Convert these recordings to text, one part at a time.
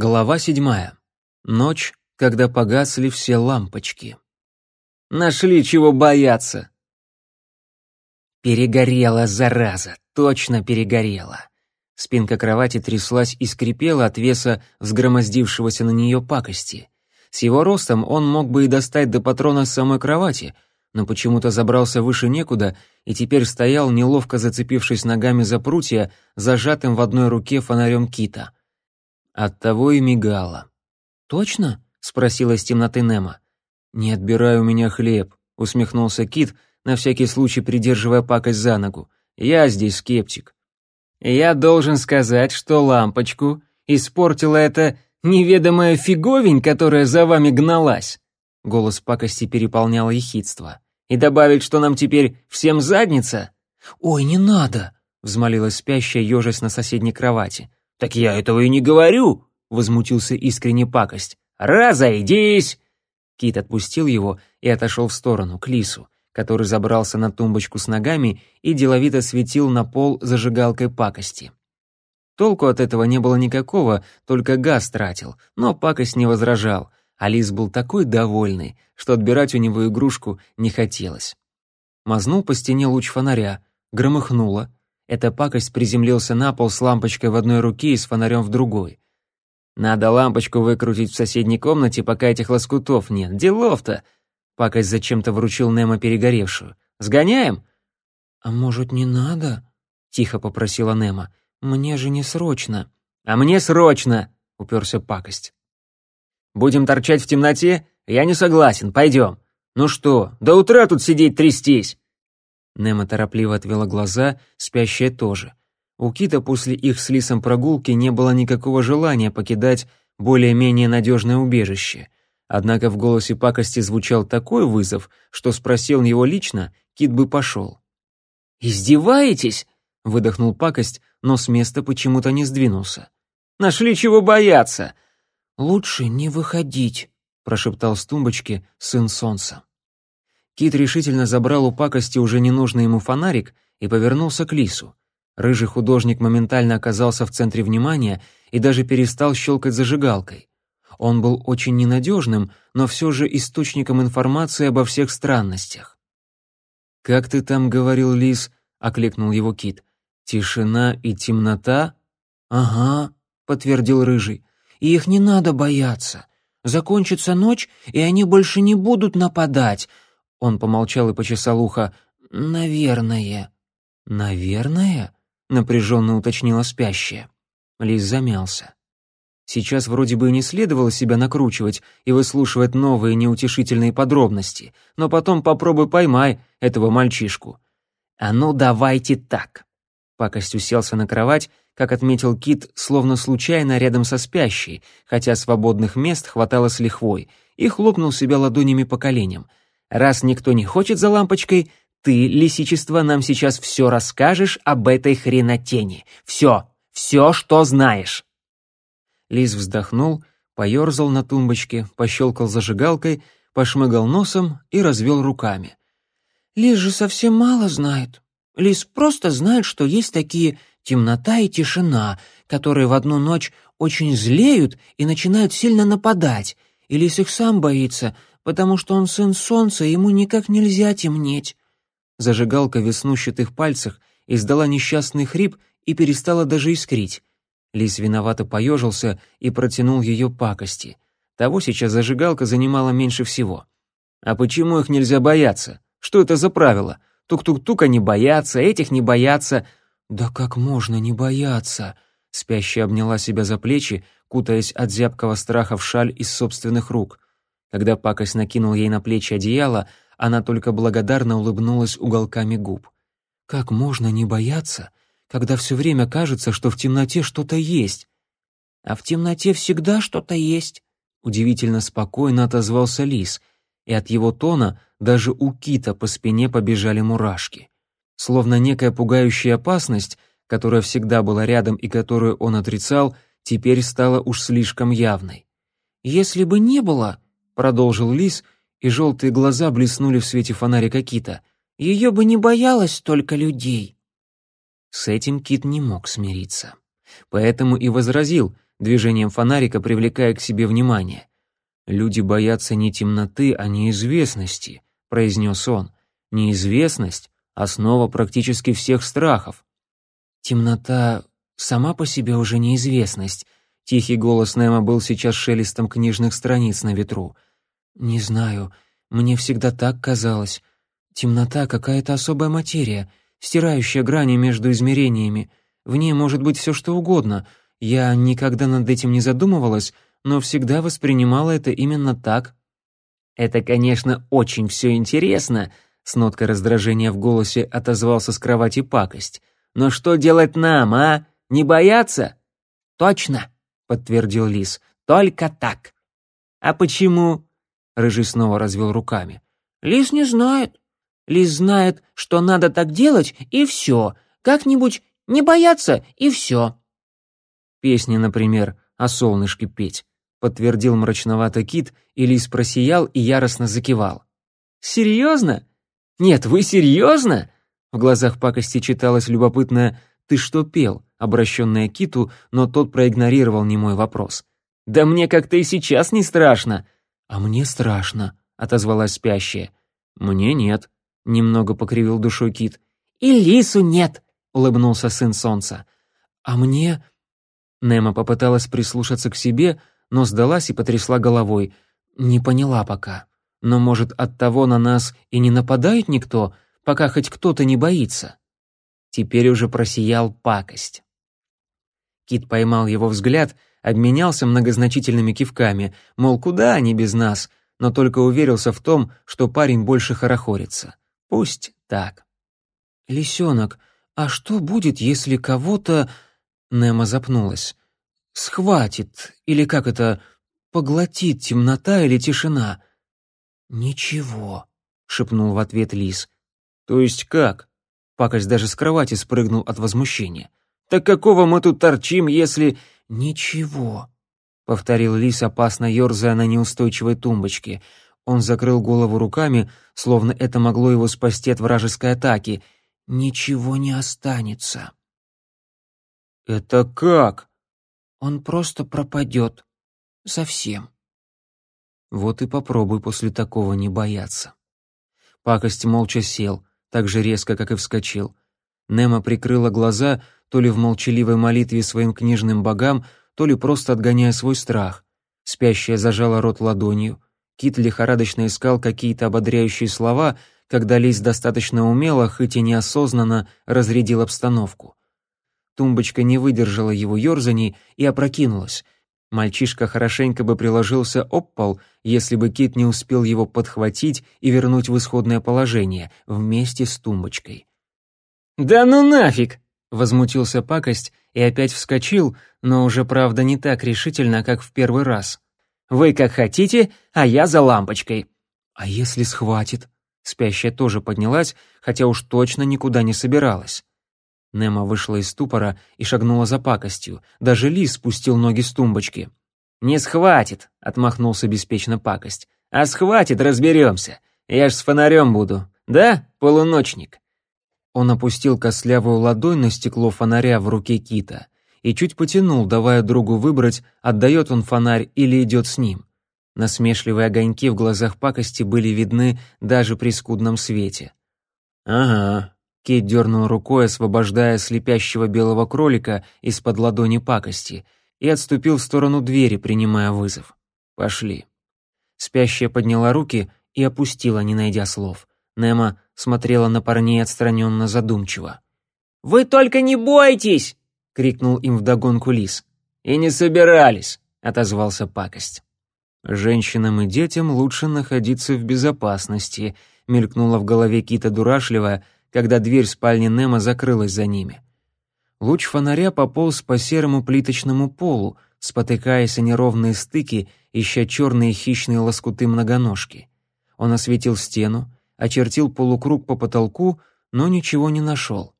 Глава седьмая. Ночь, когда погасли все лампочки. Нашли чего бояться. Перегорела, зараза, точно перегорела. Спинка кровати тряслась и скрипела от веса взгромоздившегося на нее пакости. С его ростом он мог бы и достать до патрона с самой кровати, но почему-то забрался выше некуда и теперь стоял, неловко зацепившись ногами за прутья, зажатым в одной руке фонарем кита — Оттого и мигала. «Точно?» — спросила из темноты Немо. «Не отбирай у меня хлеб», — усмехнулся Кит, на всякий случай придерживая пакость за ногу. «Я здесь скептик». «Я должен сказать, что лампочку испортила эта неведомая фиговень, которая за вами гналась». Голос пакости переполнял ехидство. «И добавить, что нам теперь всем задница?» «Ой, не надо!» — взмолилась спящая, ежась на соседней кровати. «Так я этого и не говорю», — возмутился искренне пакость. «Разойдись!» Кит отпустил его и отошел в сторону, к Лису, который забрался на тумбочку с ногами и деловито светил на пол зажигалкой пакости. Толку от этого не было никакого, только газ тратил, но пакость не возражал, а Лис был такой довольный, что отбирать у него игрушку не хотелось. Мазнул по стене луч фонаря, громыхнуло, эта пакость приземлился на пол с лампочкой в одной руке и с фонарем в другой. «Надо лампочку выкрутить в соседней комнате, пока этих лоскутов нет. Делов-то!» Пакость зачем-то вручил Немо перегоревшую. «Сгоняем?» «А может, не надо?» — тихо попросила Немо. «Мне же не срочно». «А мне срочно!» — уперся пакость. «Будем торчать в темноте? Я не согласен, пойдем. Ну что, до утра тут сидеть трястись?» Немо торопливо отвела глаза, спящая тоже. У Кита после их с Лисом прогулки не было никакого желания покидать более-менее надежное убежище. Однако в голосе пакости звучал такой вызов, что спросил его лично, Кит бы пошел. «Издеваетесь?» — выдохнул пакость, но с места почему-то не сдвинулся. «Нашли чего бояться!» «Лучше не выходить», — прошептал с тумбочки сын солнца. Кит решительно забрал у пакости уже ненужный ему фонарик и повернулся к Лису. Рыжий художник моментально оказался в центре внимания и даже перестал щелкать зажигалкой. Он был очень ненадежным, но все же источником информации обо всех странностях. «Как ты там говорил, Лис?» — окликнул его Кит. «Тишина и темнота?» «Ага», — подтвердил Рыжий. «И их не надо бояться. Закончится ночь, и они больше не будут нападать, он помолчал и почесал ухо. «Наверное». «Наверное?» — напряженно уточнила спящая. Лис замялся. Сейчас вроде бы и не следовало себя накручивать и выслушивать новые неутешительные подробности, но потом попробуй поймай этого мальчишку. «А ну давайте так!» Пакость уселся на кровать, как отметил Кит, словно случайно рядом со спящей, хотя свободных мест хватало с лихвой, и хлопнул себя ладонями по коленям — Раз никто не хочет за лампочкой, ты, лисичество, нам сейчас все расскажешь об этой хренотени. Все, все, что знаешь». Лис вздохнул, поерзал на тумбочке, пощелкал зажигалкой, пошмыгал носом и развел руками. «Лис же совсем мало знает. Лис просто знает, что есть такие темнота и тишина, которые в одну ночь очень злеют и начинают сильно нападать, и Лис их сам боится, потому что он сын солнца, и ему никак нельзя темнеть». Зажигалка в веснущатых пальцах издала несчастный хрип и перестала даже искрить. Лис виновато поежился и протянул ее пакости. Того сейчас зажигалка занимала меньше всего. «А почему их нельзя бояться? Что это за правило? Тук-тук-тук они боятся, этих не боятся». «Да как можно не бояться?» Спящая обняла себя за плечи, кутаясь от зябкого страха в шаль из собственных рук. Когда пакость накинул ей на плечи одеяло, она только благодарно улыбнулась уголками губ. «Как можно не бояться, когда все время кажется, что в темноте что-то есть?» «А в темноте всегда что-то есть», — удивительно спокойно отозвался лис, и от его тона даже у кита по спине побежали мурашки. Словно некая пугающая опасность, которая всегда была рядом и которую он отрицал, теперь стала уж слишком явной. «Если бы не было», продолжил лис, и желтые глаза блеснули в свете фонарика кита. Ее бы не боялось столько людей. С этим кит не мог смириться. Поэтому и возразил, движением фонарика привлекая к себе внимание. «Люди боятся не темноты, а неизвестности», — произнес он. «Неизвестность — основа практически всех страхов». «Темнота сама по себе уже неизвестность», — тихий голос Немо был сейчас шелестом книжных страниц на ветру. «Не знаю, мне всегда так казалось. Темнота — какая-то особая материя, стирающая грани между измерениями. В ней может быть все что угодно. Я никогда над этим не задумывалась, но всегда воспринимала это именно так. «Это, конечно, очень все интересно», — с ноткой раздражения в голосе отозвался с кровати пакость. «Но что делать нам, а? Не бояться?» «Точно», — подтвердил Лис. «Только так». «А почему?» — Рыжий снова развел руками. «Лис не знает. Лис знает, что надо так делать, и все. Как-нибудь не бояться, и все». Песни, например, о солнышке петь подтвердил мрачновато Кит, и Лис просиял и яростно закивал. «Серьезно? Нет, вы серьезно?» В глазах пакости читалось любопытное «Ты что пел?», обращенное Киту, но тот проигнорировал немой вопрос. «Да мне как-то и сейчас не страшно». «А мне страшно», — отозвалась спящая. «Мне нет», — немного покривил душой Кит. «И Лису нет», — улыбнулся сын солнца. «А мне...» Немо попыталась прислушаться к себе, но сдалась и потрясла головой. Не поняла пока. Но, может, от того на нас и не нападает никто, пока хоть кто-то не боится. Теперь уже просиял пакость. Кит поймал его взгляд, обменялся многозначительными кивками, мол, куда они без нас, но только уверился в том, что парень больше хорохорится. Пусть так. «Лисенок, а что будет, если кого-то...» Немо запнулась схватит, или как это, поглотит темнота или тишина. «Ничего», — шепнул в ответ лис. «То есть как?» Пакость даже с кровати спрыгнул от возмущения. «Так какого мы тут торчим, если...» «Ничего», — повторил лис, опасно ерзая на неустойчивой тумбочке. Он закрыл голову руками, словно это могло его спасти от вражеской атаки. «Ничего не останется». «Это как?» Он просто пропадет. Совсем. Вот и попробуй после такого не бояться. Пакость молча сел, так же резко, как и вскочил. Немо прикрыла глаза, то ли в молчаливой молитве своим книжным богам, то ли просто отгоняя свой страх. Спящая зажала рот ладонью. Кит лихорадочно искал какие-то ободряющие слова, когда Лис достаточно умело, хоть и неосознанно, разрядил обстановку. Тумбочка не выдержала его ерзаний и опрокинулась. Мальчишка хорошенько бы приложился об пол, если бы Кит не успел его подхватить и вернуть в исходное положение вместе с тумбочкой. «Да ну нафиг!» — возмутился пакость и опять вскочил, но уже, правда, не так решительно, как в первый раз. «Вы как хотите, а я за лампочкой». «А если схватит?» Спящая тоже поднялась, хотя уж точно никуда не собиралась. Немо вышла из ступора и шагнула за пакостью. Даже лис спустил ноги с тумбочки. «Не схватит», — отмахнулся беспечно пакость. «А схватит, разберемся. Я ж с фонарем буду. Да, полуночник?» Он опустил костлявую ладонь на стекло фонаря в руке Кита и чуть потянул, давая другу выбрать, отдает он фонарь или идет с ним. Насмешливые огоньки в глазах пакости были видны даже при скудном свете. «Ага, Кейт дернул рукой, освобождая слепящего белого кролика из-под ладони пакости, и отступил в сторону двери, принимая вызов. «Пошли». Спящая подняла руки и опустила, не найдя слов. Немо смотрела на парней отстраненно задумчиво. «Вы только не бойтесь!» — крикнул им вдогонку лис. «И не собирались!» — отозвался пакость. «Женщинам и детям лучше находиться в безопасности», — мелькнула в голове Кита дурашливая, когда дверь спальни Немо закрылась за ними. Луч фонаря пополз по серому плиточному полу, спотыкаясь о неровные стыки, ища черные хищные лоскуты многоножки. Он осветил стену, очертил полукруг по потолку, но ничего не нашел.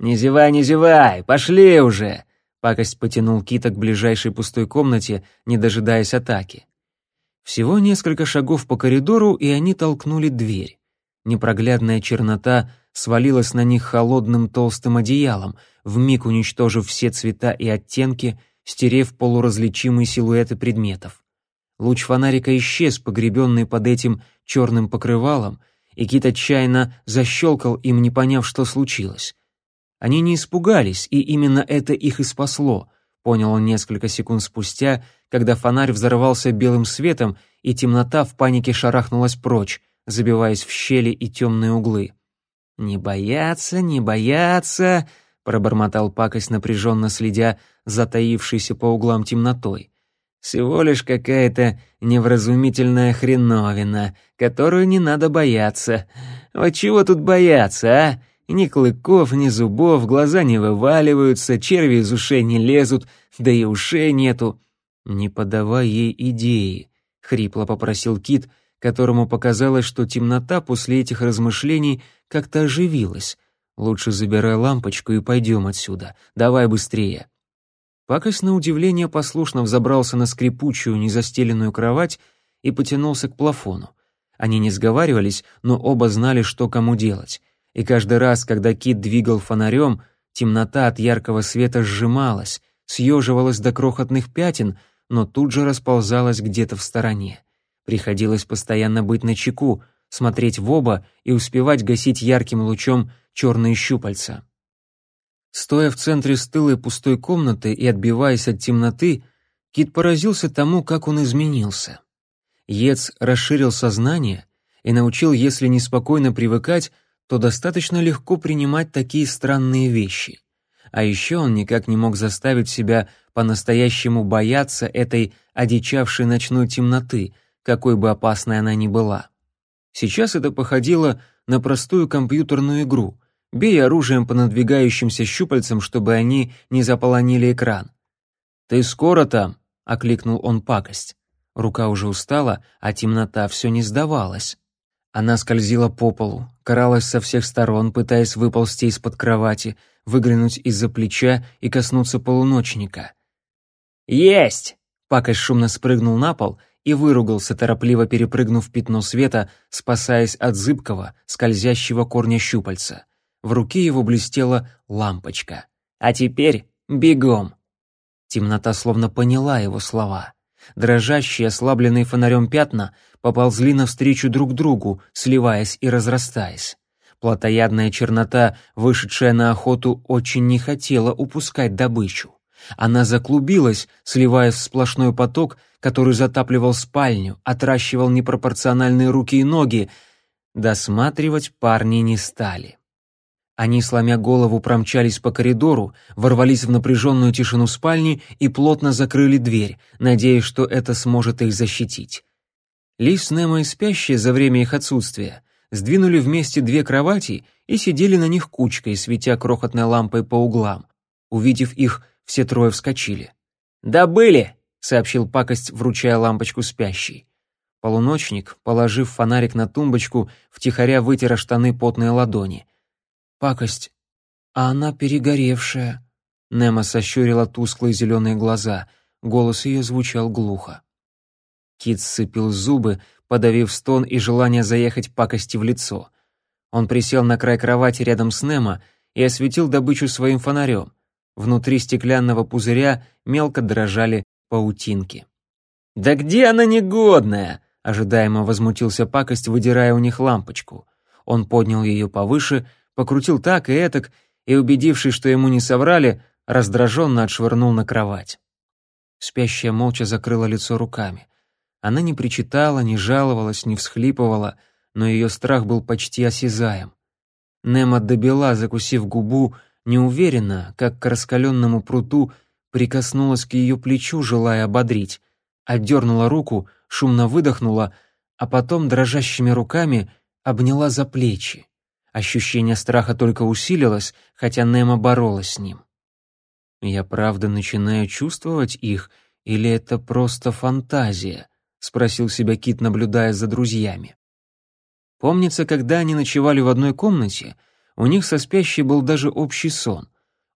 «Не зевай, не зевай, пошли уже!» Пакость потянул Кита к ближайшей пустой комнате, не дожидаясь атаки. Всего несколько шагов по коридору, и они толкнули дверь. Непроглядная чернота свалилась на них холодным толстым одеялом, вмиг уничтожив все цвета и оттенки, стерев полуразличимые силуэты предметов. Луч фонарика исчез, погребенный под этим черным покрывалом, и Кит отчаянно защелкал им, не поняв, что случилось. Они не испугались, и именно это их и спасло, понял он несколько секунд спустя, когда фонарь взорвался белым светом, и темнота в панике шарахнулась прочь, забиваясь в щели и темные углы. «Не бояться, не бояться», — пробормотал пакость, напряженно следя затаившейся по углам темнотой. «Всего лишь какая-то невразумительная хреновина, которую не надо бояться. Вот чего тут бояться, а? Ни клыков, ни зубов, глаза не вываливаются, черви из ушей не лезут, да и ушей нету». «Не подавай ей идеи», — хрипло попросил Кит, которому показалось, что темнота после этих размышлений как-то оживилась. «Лучше забирай лампочку и пойдем отсюда. Давай быстрее». Пакость на удивление послушно взобрался на скрипучую, незастеленную кровать и потянулся к плафону. Они не сговаривались, но оба знали, что кому делать. И каждый раз, когда Кит двигал фонарем, темнота от яркого света сжималась, съеживалась до крохотных пятен, но тут же расползалась где-то в стороне. Приходилось постоянно быть начеку, смотреть в оба и успевать гасить ярким лучом черные щупальца. Стоя в центре стылой пустой комнаты и отбиваясь от темноты, Кит поразился тому, как он изменился. Ец расширил сознание и научил, если неспокойно привыкать, то достаточно легко принимать такие странные вещи. А еще он никак не мог заставить себя по-настоящему бояться этой одичавшей ночной темноты, какой бы опасной она ни была. Сейчас это походило на простую компьютерную игру. Бей оружием по надвигающимся щупальцам, чтобы они не заполонили экран. «Ты скоро там?» — окликнул он пакость. Рука уже устала, а темнота все не сдавалась. Она скользила по полу, каралась со всех сторон, пытаясь выползти из-под кровати, выглянуть из-за плеча и коснуться полуночника. «Есть!» — пакость шумно спрыгнул на пол и выругался, торопливо перепрыгнув пятно света, спасаясь от зыбкого, скользящего корня щупальца. В руке его блестела лампочка. «А теперь бегом!» Темнота словно поняла его слова. Дрожащие, ослабленные фонарем пятна поползли навстречу друг другу, сливаясь и разрастаясь. Плотоядная чернота, вышедшая на охоту, очень не хотела упускать добычу. Она заклубилась, сливаясь в сплошной поток, который затапливал спальню, отращивал непропорциональные руки и ноги. Досматривать парни не стали. Они, сломя голову, промчались по коридору, ворвались в напряженную тишину спальни и плотно закрыли дверь, надеясь, что это сможет их защитить. Лис, Немо и спящие за время их отсутствия сдвинули вместе две кровати и сидели на них кучкой, светя крохотной лампой по углам. Увидев их, все трое вскочили. «Добыли!» — сообщил пакость, вручая лампочку спящей. Полуночник, положив фонарик на тумбочку, втихаря вытер штаны потные ладони. «Пакость, а она перегоревшая». Немо сощурила тусклые зеленые глаза, голос ее звучал глухо. Кит сцепил зубы, подавив стон и желание заехать пакости в лицо. Он присел на край кровати рядом с Немо и осветил добычу своим фонарем. Внутри стеклянного пузыря мелко дрожали паутинки. «Да где она негодная?» — ожидаемо возмутился пакость, выдирая у них лампочку. Он поднял ее повыше, покрутил так и этак, и, убедившись, что ему не соврали, раздраженно отшвырнул на кровать. Спящая молча закрыла лицо руками. Она не причитала, не жаловалась, не всхлипывала, но ее страх был почти осязаем. Немо добила, закусив губу, неуверенно, как к раскаленному пруту, прикоснулась к ее плечу, желая ободрить, отдернула руку, шумно выдохнула, а потом дрожащими руками обняла за плечи. Ощущение страха только усилилось, хотя Немо боролась с ним. «Я правда начинаю чувствовать их, или это просто фантазия?» — спросил себя Кит, наблюдая за друзьями. Помнится, когда они ночевали в одной комнате, у них со спящей был даже общий сон.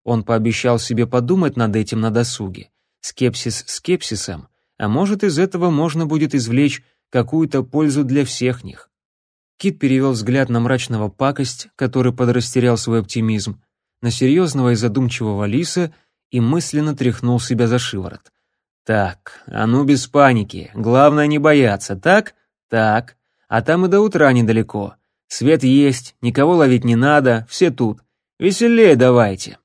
Он пообещал себе подумать над этим на досуге. Скепсис скепсисом, а может, из этого можно будет извлечь какую-то пользу для всех них. Кит перевел взгляд на мрачного пакость, который подрастерял свой оптимизм, на серьезного и задумчивого лиса и мысленно тряхнул себя за шиворот. «Так, а ну без паники, главное не бояться, так? Так. А там и до утра недалеко. Свет есть, никого ловить не надо, все тут. Веселее давайте».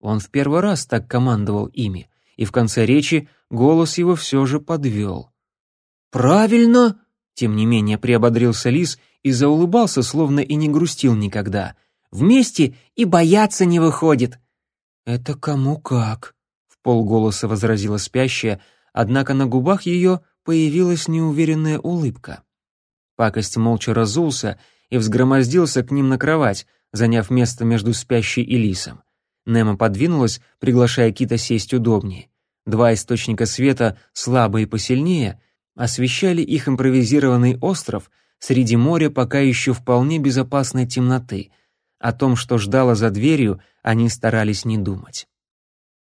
Он в первый раз так командовал ими, и в конце речи голос его все же подвел. «Правильно!» — тем не менее приободрился лис и заулыбался, словно и не грустил никогда. «Вместе и бояться не выходит!» «Это кому как?» — в полголоса возразила спящая, однако на губах ее появилась неуверенная улыбка. Пакость молча разулся и взгромоздился к ним на кровать, заняв место между спящей и лисом. Немо подвинулась, приглашая Кита сесть удобнее. Два источника света, слабые посильнее, освещали их импровизированный остров среди моря пока еще вполне безопасной темноты. О том, что ждало за дверью, они старались не думать.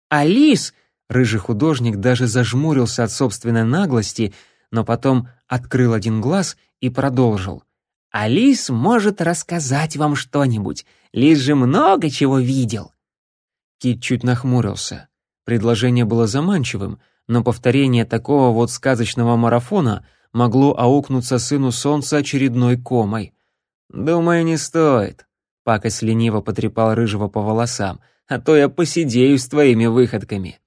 «Алис!» — рыжий художник даже зажмурился от собственной наглости, но потом открыл один глаз и продолжил. «Алис может рассказать вам что-нибудь. Лис же много чего видел». Кит чуть нахмурился. Предложение было заманчивым, но повторение такого вот сказочного марафона могло аукнуться сыну солнца очередной комой. «Думаю, не стоит», — пакость лениво потрепал рыжего по волосам, «а то я посидею с твоими выходками».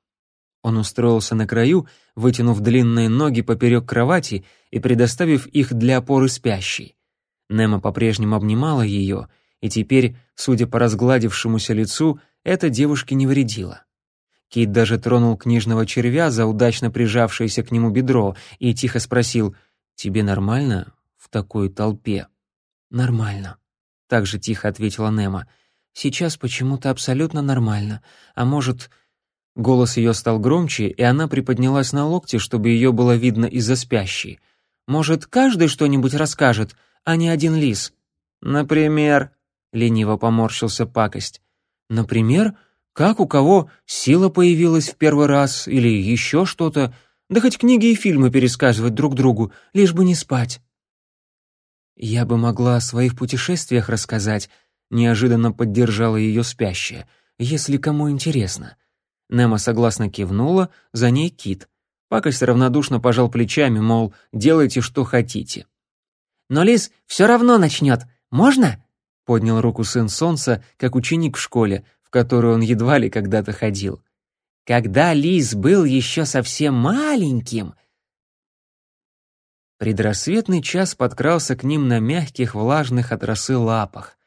Он устроился на краю, вытянув длинные ноги поперек кровати и предоставив их для опоры спящей. Немо по-прежнему обнимала ее, и теперь, судя по разгладившемуся лицу, это девушке не вредило. Кит даже тронул книжного червя за удачно прижавшееся к нему бедро и тихо спросил «Тебе нормально в такой толпе?» «Нормально», — так же тихо ответила Немо. «Сейчас почему-то абсолютно нормально. А может...» Голос ее стал громче, и она приподнялась на локте, чтобы ее было видно из-за спящей. «Может, каждый что-нибудь расскажет, а не один лис?» «Например...» — лениво поморщился пакость. Например, как у кого сила появилась в первый раз или еще что-то, да хоть книги и фильмы пересказывать друг другу, лишь бы не спать. Я бы могла о своих путешествиях рассказать, неожиданно поддержала ее спящая, если кому интересно. Немо согласно кивнула, за ней Кит. Пакость равнодушно пожал плечами, мол, делайте, что хотите. «Но Лис все равно начнет. Можно?» поднял руку сын солнца, как ученик в школе, которую он едва ли когда-то ходил. Когда Лис был еще совсем маленьким, Предрассветный час подкрался к ним на мягких, влажных от росы лапах,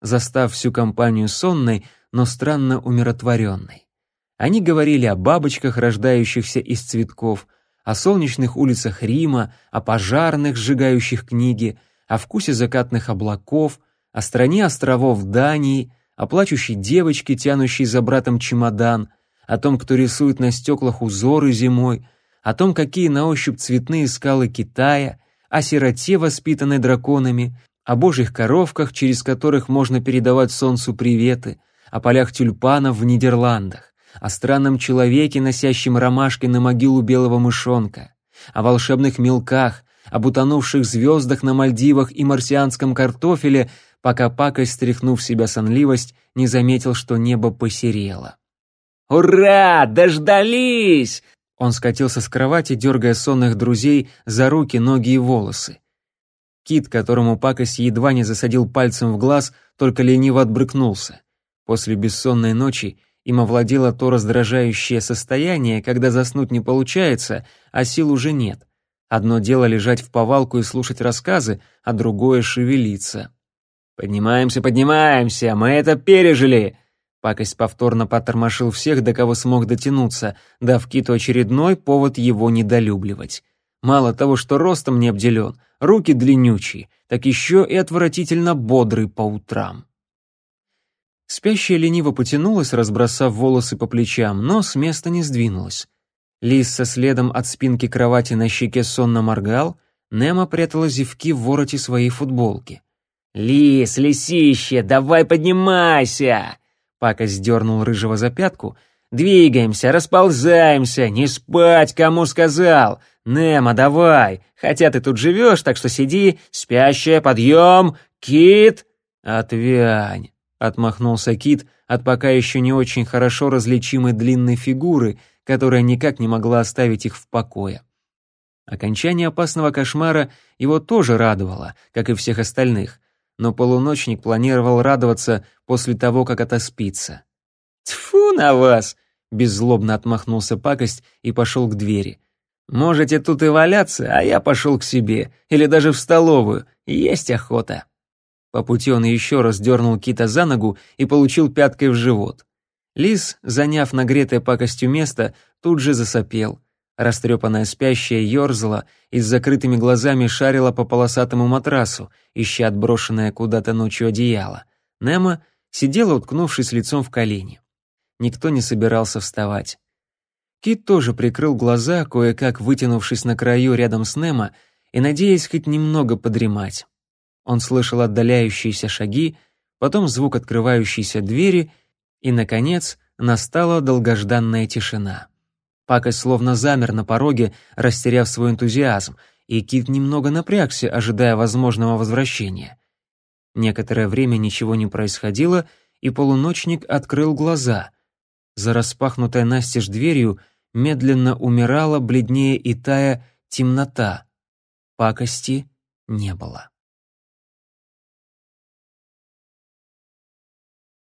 застав всю компанию сонной, но странно умиротворенной. Они говорили о бабочках, рождающихся из цветков, о солнечных улицах Рима, о пожарных, сжигающих книги, о вкусе закатных облаков — о стране островов Дании, о плачущей девочке, тянущей за братом чемодан, о том, кто рисует на стеклах узоры зимой, о том, какие на ощупь цветные скалы Китая, о сироте, воспитанной драконами, о божьих коровках, через которых можно передавать солнцу приветы, о полях тюльпанов в Нидерландах, о странном человеке, носящем ромашки на могилу белого мышонка, о волшебных мелках, об утонувших звездах на Мальдивах и марсианском картофеле, пока пакость, стряхнув себя сонливость, не заметил, что небо посерело. «Ура! Дождались!» Он скатился с кровати, дергая сонных друзей за руки, ноги и волосы. Кит, которому пакость едва не засадил пальцем в глаз, только лениво отбрыкнулся. После бессонной ночи им овладело то раздражающее состояние, когда заснуть не получается, а сил уже нет. Одно дело лежать в повалку и слушать рассказы, а другое — шевелиться. «Поднимаемся, поднимаемся, мы это пережили!» Пакость повторно потормошил всех, до кого смог дотянуться, дав Киту очередной повод его недолюбливать. Мало того, что ростом не обделен, руки длиннючие, так еще и отвратительно бодрый по утрам. Спящая лениво потянулась, разбросав волосы по плечам, но с места не сдвинулась. Лис со следом от спинки кровати на щеке сонно моргал, Немо прятала зевки в вороте своей футболки. «Лис, лисище, давай поднимайся!» Пака сдернул рыжего за пятку. «Двигаемся, расползаемся, не спать, кому сказал! Немо, давай! Хотя ты тут живешь, так что сиди, спящая, подъем, кит!» «Отвянь!» — отмахнулся кит, от пока еще не очень хорошо различимой длинной фигуры, которая никак не могла оставить их в покое. Окончание опасного кошмара его тоже радовало, как и всех остальных, но полуночник планировал радоваться после того, как отоспится. «Тьфу на вас!» — беззлобно отмахнулся пакость и пошел к двери. «Можете тут и валяться, а я пошел к себе, или даже в столовую, есть охота». По пути он еще раз дернул кита за ногу и получил пяткой в живот. Лис, заняв нагретое пакостью место, тут же засопел. Растрепанная спящая ерзала и с закрытыми глазами шарила по полосатому матрасу, ища отброшенное куда-то ночью одеяло. Немо сидела, уткнувшись лицом в колени. Никто не собирался вставать. Кит тоже прикрыл глаза, кое-как вытянувшись на краю рядом с Немо и надеясь хоть немного подремать. Он слышал отдаляющиеся шаги, потом звук открывающейся двери, и, наконец, настала долгожданная тишина. Пакость словно замер на пороге, растеряв свой энтузиазм, и Кит немного напрягся, ожидая возможного возвращения. Некоторое время ничего не происходило, и полуночник открыл глаза. За распахнутой настежь дверью медленно умирала, бледнее и тая, темнота. Пакости не было.